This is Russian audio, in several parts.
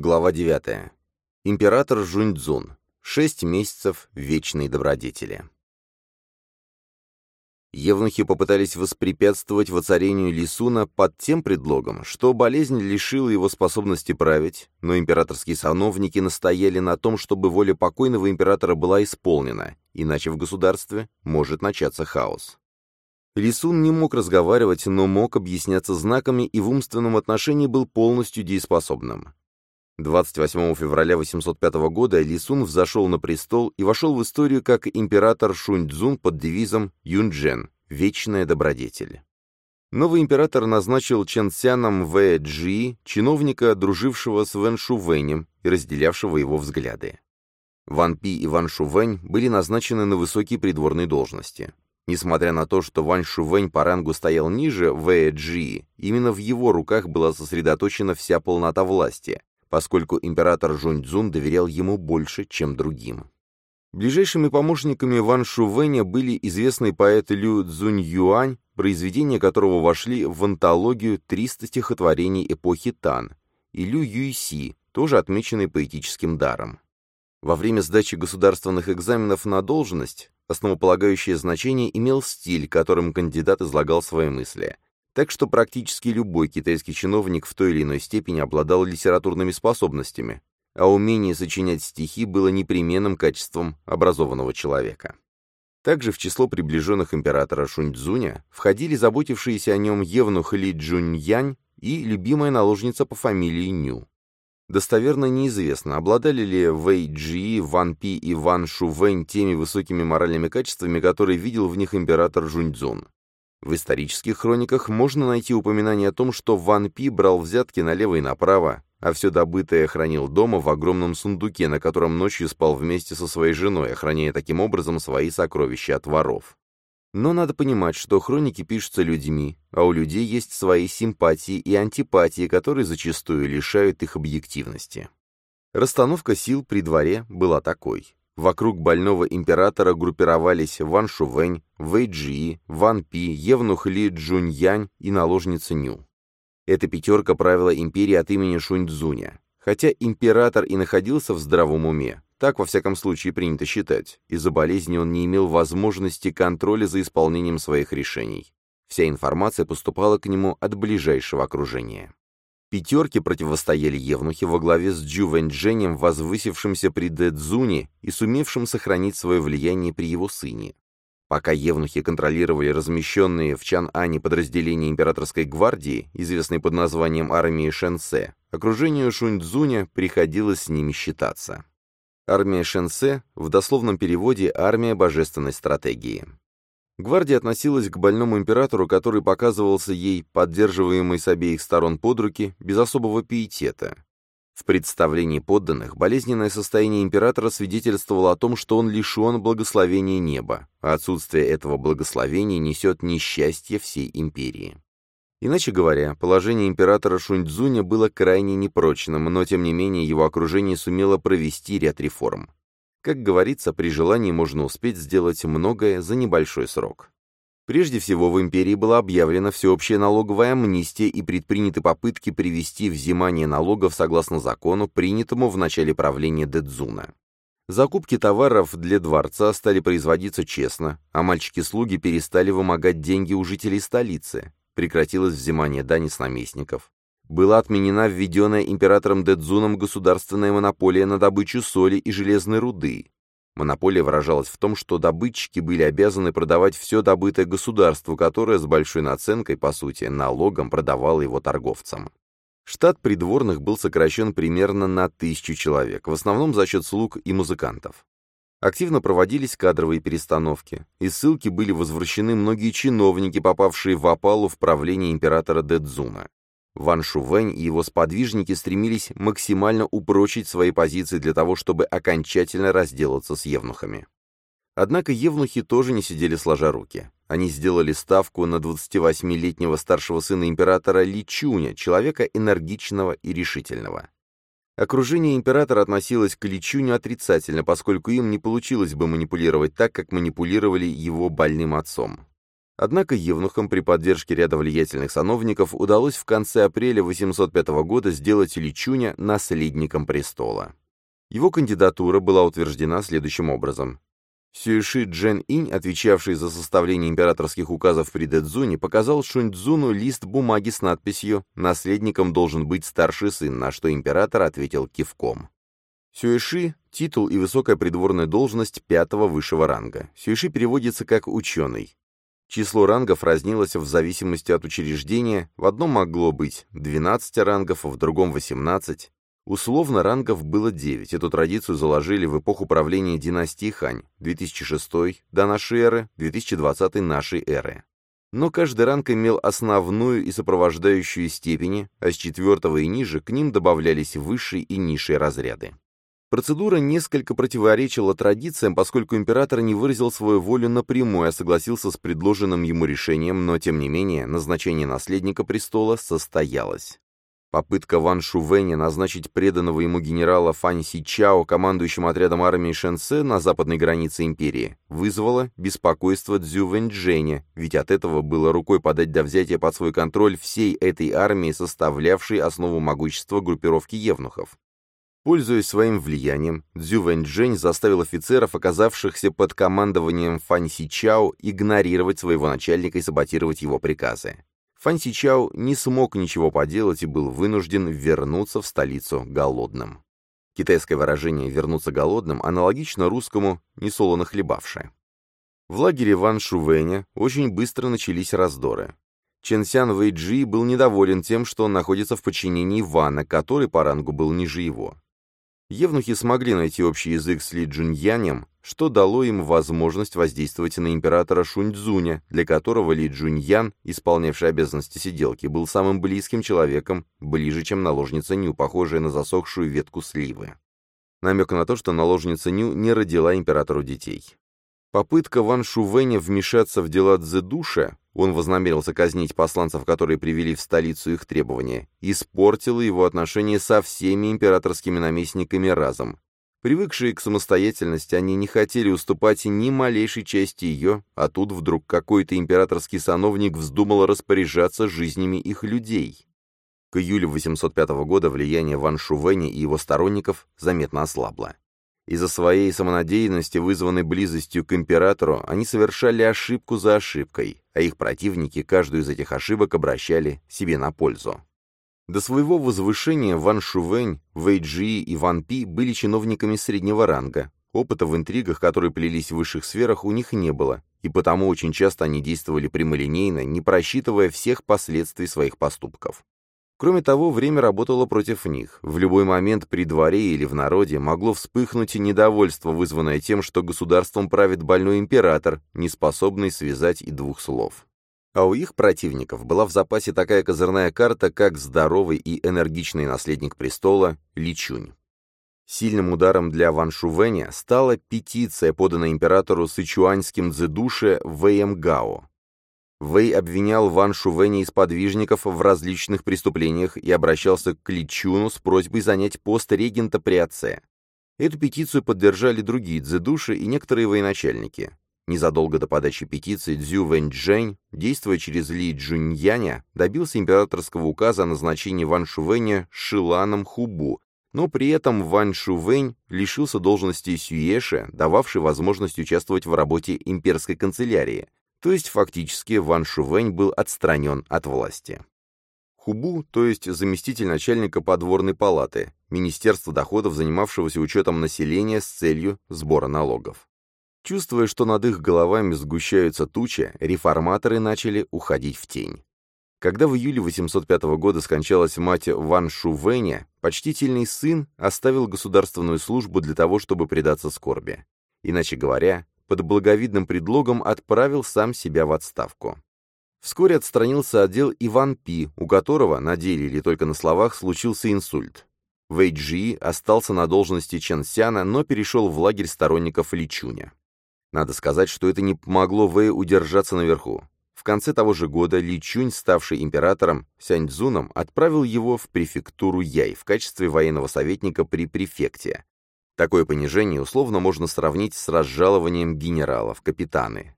Глава 9. Император Жуньцзун. Шесть месяцев вечной добродетели. Евнухи попытались воспрепятствовать воцарению Лисуна под тем предлогом, что болезнь лишила его способности править, но императорские сановники настояли на том, чтобы воля покойного императора была исполнена, иначе в государстве может начаться хаос. Лисун не мог разговаривать, но мог объясняться знаками и в умственном отношении был полностью дееспособным. 28 февраля 805 года Ли Сун взошел на престол и вошел в историю как император Шуньцзун под девизом «Юнджен» — «Вечная добродетель». Новый император назначил Чен Цяном В. Джи, чиновника, дружившего с Вэн Шувэнем и разделявшего его взгляды. Ван Пи и Ван Шувэнь были назначены на высокие придворные должности. Несмотря на то, что Ван Шувэнь по рангу стоял ниже В. Джи, именно в его руках была сосредоточена вся полнота власти, поскольку император Жуньцзун доверял ему больше, чем другим. Ближайшими помощниками Ван Шувэня были известный поэт Лю Цзунь-Юань, произведения которого вошли в антологию 300 стихотворений эпохи Тан, и Лю Юйси, тоже отмеченный поэтическим даром. Во время сдачи государственных экзаменов на должность основополагающее значение имел стиль, которым кандидат излагал свои мысли – так что практически любой китайский чиновник в той или иной степени обладал литературными способностями, а умение сочинять стихи было непременным качеством образованного человека. Также в число приближенных императора Шуньцзуня входили заботившиеся о нем евнух Ли Джуньянь и любимая наложница по фамилии Ню. Достоверно неизвестно, обладали ли Вэй Джи, Ван Пи и Ван Шувэнь теми высокими моральными качествами, которые видел в них император Жуньцзун. В исторических хрониках можно найти упоминание о том, что Ван Пи брал взятки налево и направо, а все добытое хранил дома в огромном сундуке, на котором ночью спал вместе со своей женой, охраняя таким образом свои сокровища от воров. Но надо понимать, что хроники пишутся людьми, а у людей есть свои симпатии и антипатии, которые зачастую лишают их объективности. Расстановка сил при дворе была такой. Вокруг больного императора группировались Ван Шувэнь, Вэй Джи, Ван Пи, Евнух Ли Джуньянь и наложница Ню. Эта пятерка правила империей от имени Шуньцзуня. Хотя император и находился в здравом уме, так во всяком случае принято считать, из-за болезни он не имел возможности контроля за исполнением своих решений. Вся информация поступала к нему от ближайшего окружения. Пятерке противостояли евнухи во главе с Джу Вэньчжэнем, возвысившимся при Дэцзуне и сумевшим сохранить свое влияние при его сыне. Пока евнухи контролировали размещенные в Чан-Ане подразделения императорской гвардии, известные под названием армии Шэньсе, окружению Шуньцзуня приходилось с ними считаться. Армия Шэньсе в дословном переводе «армия божественной стратегии». Гвардия относилась к больному императору, который показывался ей, поддерживаемый с обеих сторон под руки, без особого пиетета. В представлении подданных болезненное состояние императора свидетельствовало о том, что он лишен благословения неба, а отсутствие этого благословения несет несчастье всей империи. Иначе говоря, положение императора Шуньцзуня было крайне непрочным, но тем не менее его окружение сумело провести ряд реформ. Как говорится, при желании можно успеть сделать многое за небольшой срок. Прежде всего, в империи была объявлена всеобщая налоговая амнистия и предприняты попытки привести взимание налогов согласно закону, принятому в начале правления Дэдзуна. Закупки товаров для дворца стали производиться честно, а мальчики-слуги перестали вымогать деньги у жителей столицы, прекратилось взимание дани с наместников была отменена введенная императором Дэдзуном государственная монополия на добычу соли и железной руды. Монополия выражалась в том, что добытчики были обязаны продавать все добытое государству, которое с большой наценкой, по сути, налогом продавало его торговцам. Штат придворных был сокращен примерно на тысячу человек, в основном за счет слуг и музыкантов. Активно проводились кадровые перестановки. Из ссылки были возвращены многие чиновники, попавшие в опалу в правление императора Дэдзуна. Ван Шувэнь и его сподвижники стремились максимально упрочить свои позиции для того, чтобы окончательно разделаться с евнухами. Однако евнухи тоже не сидели сложа руки. Они сделали ставку на 28-летнего старшего сына императора Ли Чуня, человека энергичного и решительного. Окружение императора относилось к Ли Чуню отрицательно, поскольку им не получилось бы манипулировать так, как манипулировали его больным отцом. Однако евнухам при поддержке ряда влиятельных сановников удалось в конце апреля 805 года сделать Личуня наследником престола. Его кандидатура была утверждена следующим образом. Сюэши Джен Инь, отвечавший за составление императорских указов при Дэдзуне, показал Шуньцзуну лист бумаги с надписью «Наследником должен быть старший сын», на что император ответил кивком. Сюэши – титул и высокая придворная должность пятого высшего ранга. Сюэши переводится как «ученый». Число рангов разнилось в зависимости от учреждения, в одном могло быть 12 рангов, в другом 18. Условно рангов было 9, эту традицию заложили в эпоху правления династии Хань, 2006 до нашей эры, 2020 нашей эры. Но каждый ранг имел основную и сопровождающую степени, а с четвертого и ниже к ним добавлялись высшие и низшие разряды. Процедура несколько противоречила традициям, поскольку император не выразил свою волю напрямую, а согласился с предложенным ему решением, но, тем не менее, назначение наследника престола состоялось. Попытка Ван Шувэня назначить преданного ему генерала Фань Си Чао командующим отрядом армии Шэньце на западной границе империи вызвала беспокойство Цзю Вэньчжэня, ведь от этого было рукой подать до взятия под свой контроль всей этой армии, составлявшей основу могущества группировки евнухов. Пользуясь своим влиянием, Цзю Вэньчжэнь заставил офицеров, оказавшихся под командованием Фань Сичао, игнорировать своего начальника и саботировать его приказы. Фань Сичао не смог ничего поделать и был вынужден вернуться в столицу голодным. Китайское выражение «вернуться голодным» аналогично русскому «несолоно хлебавши». В лагере Ван Шувэня очень быстро начались раздоры. Чен Сян Вэйджи был недоволен тем, что он находится в подчинении Вана, который по рангу был ниже его. Евнухи смогли найти общий язык с Ли Джуньянем, что дало им возможность воздействовать на императора Шуньцзуня, для которого Ли Джуньян, исполнявший обязанности сиделки, был самым близким человеком, ближе, чем наложница Ню, похожая на засохшую ветку сливы. Намек на то, что наложница Ню не родила императору детей. Попытка Ван Шувэня вмешаться в дела Цзэдуша, он вознамерился казнить посланцев, которые привели в столицу их требования, испортила его отношения со всеми императорскими наместниками разом. Привыкшие к самостоятельности, они не хотели уступать ни малейшей части ее, а тут вдруг какой-то императорский сановник вздумал распоряжаться жизнями их людей. К июлю 805 года влияние Ван Шувэня и его сторонников заметно ослабло. Из-за своей самонадеянности, вызванной близостью к императору, они совершали ошибку за ошибкой, а их противники каждую из этих ошибок обращали себе на пользу. До своего возвышения Ван Шувэнь, Вэй Джи и Ван Пи были чиновниками среднего ранга. Опыта в интригах, которые плелись в высших сферах, у них не было, и потому очень часто они действовали прямолинейно, не просчитывая всех последствий своих поступков. Кроме того, время работало против них. В любой момент при дворе или в народе могло вспыхнуть недовольство, вызванное тем, что государством правит больной император, не способный связать и двух слов. А у их противников была в запасе такая козырная карта, как здоровый и энергичный наследник престола Личунь. Сильным ударом для Ван Шувэня стала петиция, поданная императору сычуаньским дзедуше Вэем Гао. Вэй обвинял Ван Шувэня и сподвижников в различных преступлениях и обращался к Личуну с просьбой занять пост регента при отце. Эту петицию поддержали другие дзэдуши и некоторые военачальники. Незадолго до подачи петиции Цзю Вэньчжэнь, действуя через Ли Джуньяня, добился императорского указа о назначении Ван Шувэня Шиланом Хубу, но при этом Ван Шувэнь лишился должности Сюэша, дававшей возможность участвовать в работе имперской канцелярии, то есть фактически Ван Шувэнь был отстранен от власти. Хубу, то есть заместитель начальника подворной палаты, Министерство доходов, занимавшегося учетом населения с целью сбора налогов. Чувствуя, что над их головами сгущаются тучи, реформаторы начали уходить в тень. Когда в июле 805 года скончалась мать Ван Шувэня, почтительный сын оставил государственную службу для того, чтобы предаться скорби. Иначе говоря, под благовидным предлогом отправил сам себя в отставку. Вскоре отстранился отдел Иван Пи, у которого, на деле или только на словах, случился инсульт. Вэй Джи остался на должности Чен Сяна, но перешел в лагерь сторонников Личуня. Надо сказать, что это не помогло Вэю удержаться наверху. В конце того же года Ли Чунь, ставший императором Сяньцзуном, отправил его в префектуру Яй в качестве военного советника при префекте, Такое понижение условно можно сравнить с разжалованием генералов, капитаны.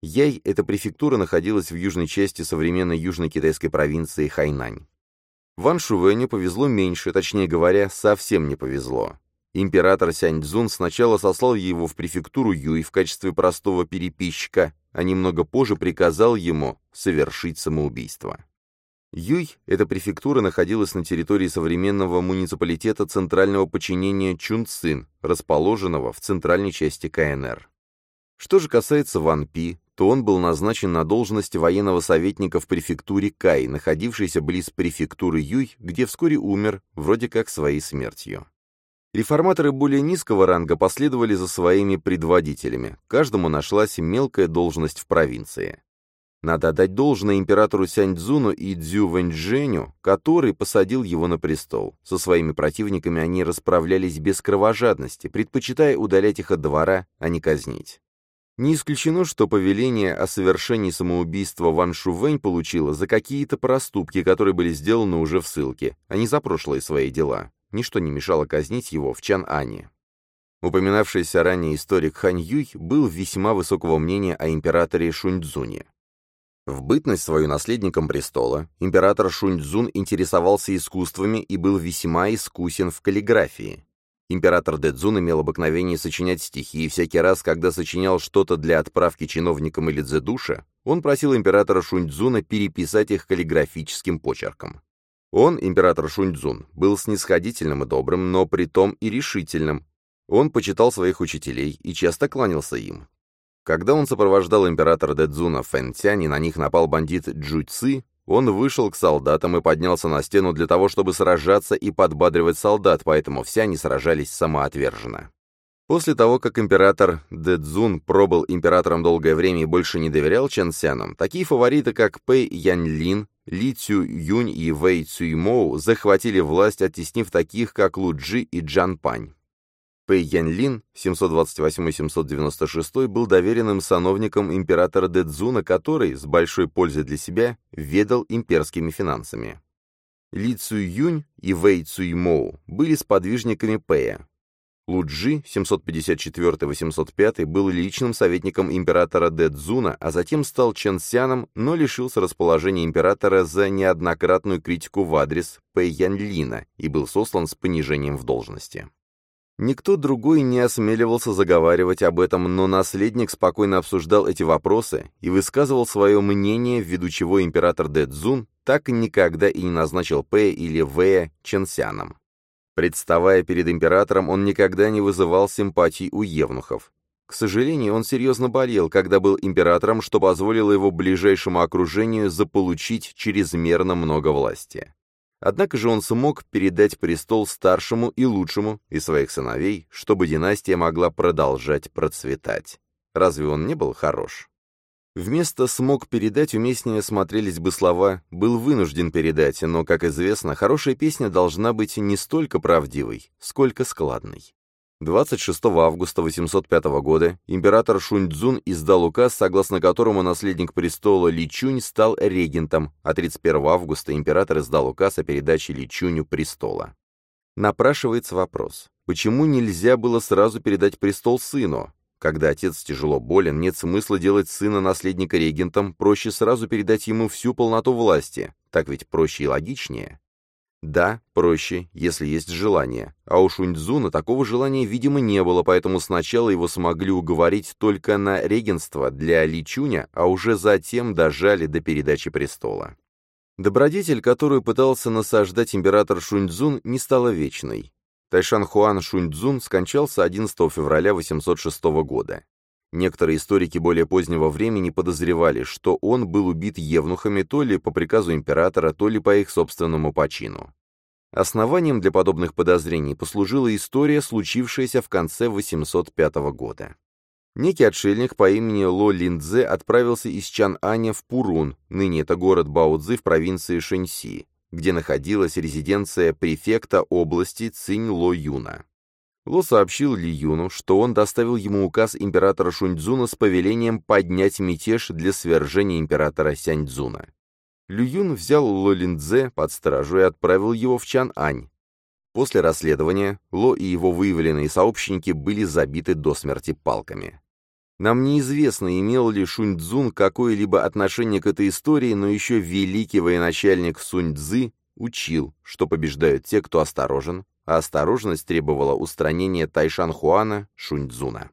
Яй – эта префектура находилась в южной части современной южно-китайской провинции Хайнань. Ван Шувеню повезло меньше, точнее говоря, совсем не повезло. Император Сяньцзун сначала сослал его в префектуру Юй в качестве простого переписчика, а немного позже приказал ему совершить самоубийство. Юй, эта префектура, находилась на территории современного муниципалитета центрального подчинения Чунцин, расположенного в центральной части КНР. Что же касается Ван Пи, то он был назначен на должность военного советника в префектуре Кай, находившейся близ префектуры Юй, где вскоре умер, вроде как своей смертью. Реформаторы более низкого ранга последовали за своими предводителями, каждому нашлась мелкая должность в провинции. Надо отдать должное императору Сяньцзуну и Цзю Вэньчжэню, который посадил его на престол. Со своими противниками они расправлялись без кровожадности, предпочитая удалять их от двора, а не казнить. Не исключено, что повеление о совершении самоубийства Ван Шувэнь получило за какие-то проступки, которые были сделаны уже в ссылке, а не за прошлые свои дела. Ничто не мешало казнить его в Чан-Ане. Упоминавшийся ранее историк Хань Юй был весьма высокого мнения о императоре Шуньцзуне. В бытность свою наследником престола император Шуньцзун интересовался искусствами и был весьма искусен в каллиграфии. Император Дэдзун имел обыкновение сочинять стихи, и всякий раз, когда сочинял что-то для отправки чиновникам или дзедуша, он просил императора Шуньцзуна переписать их каллиграфическим почерком. Он, император Шуньцзун, был снисходительным и добрым, но притом и решительным. Он почитал своих учителей и часто кланялся им, когда он сопровождал императора Дэдзуна в и на них напал бандит Джу Ци, он вышел к солдатам и поднялся на стену для того, чтобы сражаться и подбадривать солдат, поэтому все они сражались самоотверженно. После того, как император Дэдзун пробыл императором долгое время и больше не доверял Чэнсянам, такие фавориты, как Пэй Яньлин, Ли Цю Юнь и Вэй Цюймоу захватили власть, оттеснив таких, как Лу Джи и Джан Пань. Пэй Янлин 728-796 был доверенным сановником императора Дэдзуна, который, с большой пользой для себя, ведал имперскими финансами. Ли Цуй Юнь и Вэй Цуй Моу были сподвижниками Пэя. Луджи 754-805 был личным советником императора Дэдзуна, а затем стал Чэнсяном, но лишился расположения императора за неоднократную критику в адрес Пэй Янлина и был сослан с понижением в должности. Никто другой не осмеливался заговаривать об этом, но наследник спокойно обсуждал эти вопросы и высказывал свое мнение, ввиду чего император Дэдзун так никогда и не назначил Пэя или Вэя Ченсяном. Представая перед императором, он никогда не вызывал симпатий у евнухов. К сожалению, он серьезно болел, когда был императором, что позволило его ближайшему окружению заполучить чрезмерно много власти. Однако же он смог передать престол старшему и лучшему из своих сыновей, чтобы династия могла продолжать процветать. Разве он не был хорош? Вместо «смог передать» уместнее смотрелись бы слова «был вынужден передать», но, как известно, хорошая песня должна быть не столько правдивой, сколько складной. 26 августа 805 года император Шуньцзун издал указ, согласно которому наследник престола Ли Чунь стал регентом, а 31 августа император издал указ о передаче Ли Чуню престола. Напрашивается вопрос, почему нельзя было сразу передать престол сыну? Когда отец тяжело болен, нет смысла делать сына наследника регентом, проще сразу передать ему всю полноту власти, так ведь проще и логичнее. Да, проще, если есть желание. А у Шуньцзуна такого желания, видимо, не было, поэтому сначала его смогли уговорить только на регенство для Личуня, а уже затем дожали до передачи престола. Добродетель, которую пытался насаждать император Шуньцзун, не стала вечной. Тайшан Хуан Шуньцзун скончался 11 февраля 806 года. Некоторые историки более позднего времени подозревали, что он был убит евнухами то ли по приказу императора, то ли по их собственному почину. Основанием для подобных подозрений послужила история, случившаяся в конце 805 года. Некий отшельник по имени Ло Линдзе отправился из Чан-Аня в Пурун, ныне это город Баудзы в провинции Шэньси, где находилась резиденция префекта области Цинь-Ло-Юна. Ло сообщил Ли Юну, что он доставил ему указ императора Шуньцзуна с повелением поднять мятеж для свержения императора Сяньцзуна. Лю Юн взял Ло Линдзе под стражу и отправил его в Чан-Ань. После расследования Ло и его выявленные сообщники были забиты до смерти палками. Нам неизвестно, имел ли Шунь-Дзун какое-либо отношение к этой истории, но еще великий военачальник Сунь-Дзы учил, что побеждают те, кто осторожен, осторожность требовала устранения Тайшан-Хуана Шунь-Дзуна.